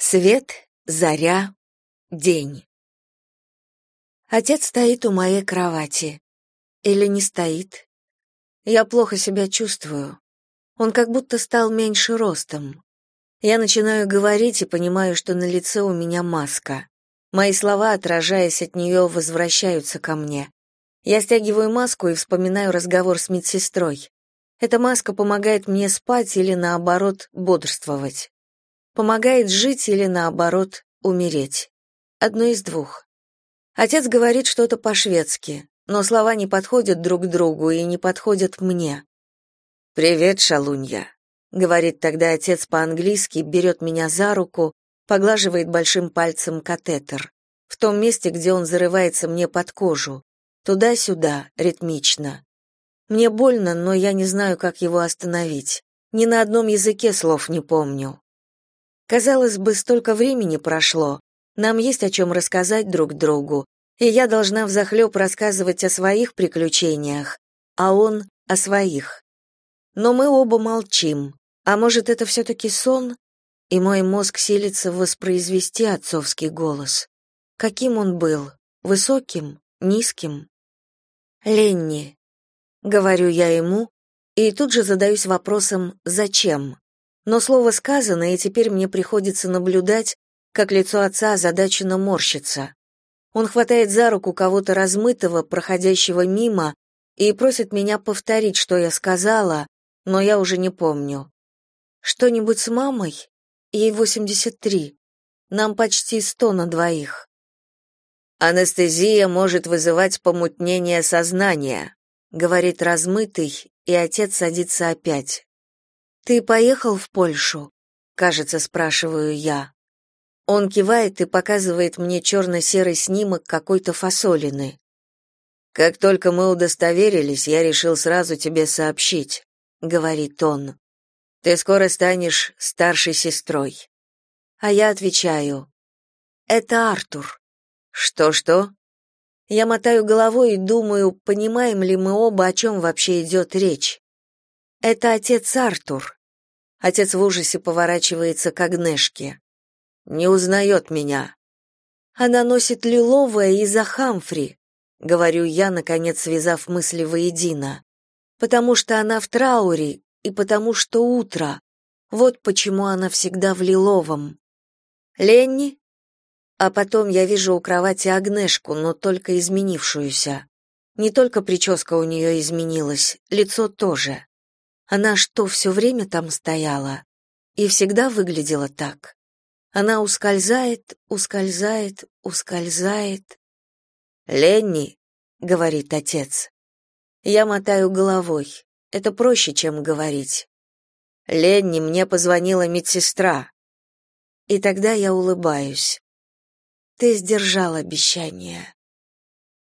Свет, заря, день. Отец стоит у моей кровати. Или не стоит. Я плохо себя чувствую. Он как будто стал меньше ростом. Я начинаю говорить и понимаю, что на лице у меня маска. Мои слова, отражаясь от нее, возвращаются ко мне. Я стягиваю маску и вспоминаю разговор с медсестрой. Эта маска помогает мне спать или, наоборот, бодрствовать. Помогает жить или, наоборот, умереть. Одно из двух. Отец говорит что-то по-шведски, но слова не подходят друг другу и не подходят мне. «Привет, шалунья», — говорит тогда отец по-английски, берет меня за руку, поглаживает большим пальцем катетер, в том месте, где он зарывается мне под кожу, туда-сюда, ритмично. Мне больно, но я не знаю, как его остановить. Ни на одном языке слов не помню. Казалось бы, столько времени прошло, нам есть о чем рассказать друг другу, и я должна взахлеб рассказывать о своих приключениях, а он — о своих. Но мы оба молчим. А может, это все-таки сон? И мой мозг силится воспроизвести отцовский голос. Каким он был? Высоким? Низким? «Ленни», — говорю я ему, и тут же задаюсь вопросом «зачем?». Но слово сказано, и теперь мне приходится наблюдать, как лицо отца озадаченно морщится. Он хватает за руку кого-то размытого, проходящего мимо, и просит меня повторить, что я сказала, но я уже не помню. Что-нибудь с мамой? Ей 83. Нам почти сто на двоих. Анестезия может вызывать помутнение сознания, говорит размытый, и отец садится опять. Ты поехал в Польшу? Кажется, спрашиваю я. Он кивает и показывает мне черно-серый снимок какой-то фасолины. Как только мы удостоверились, я решил сразу тебе сообщить, говорит он. Ты скоро станешь старшей сестрой. А я отвечаю: Это Артур. Что-что? Я мотаю головой и думаю, понимаем ли мы оба, о чем вообще идет речь. Это отец Артур. Отец в ужасе поворачивается к Агнешке. Не узнает меня. Она носит лиловое из-за Хамфри, говорю я, наконец связав мысли воедино. Потому что она в трауре и потому что утро. Вот почему она всегда в лиловом. Ленни? А потом я вижу у кровати Агнешку, но только изменившуюся. Не только прическа у нее изменилась, лицо тоже. Она что, все время там стояла? И всегда выглядела так? Она ускользает, ускользает, ускользает. «Ленни», — говорит отец. Я мотаю головой. Это проще, чем говорить. «Ленни, мне позвонила медсестра». И тогда я улыбаюсь. Ты сдержал обещание.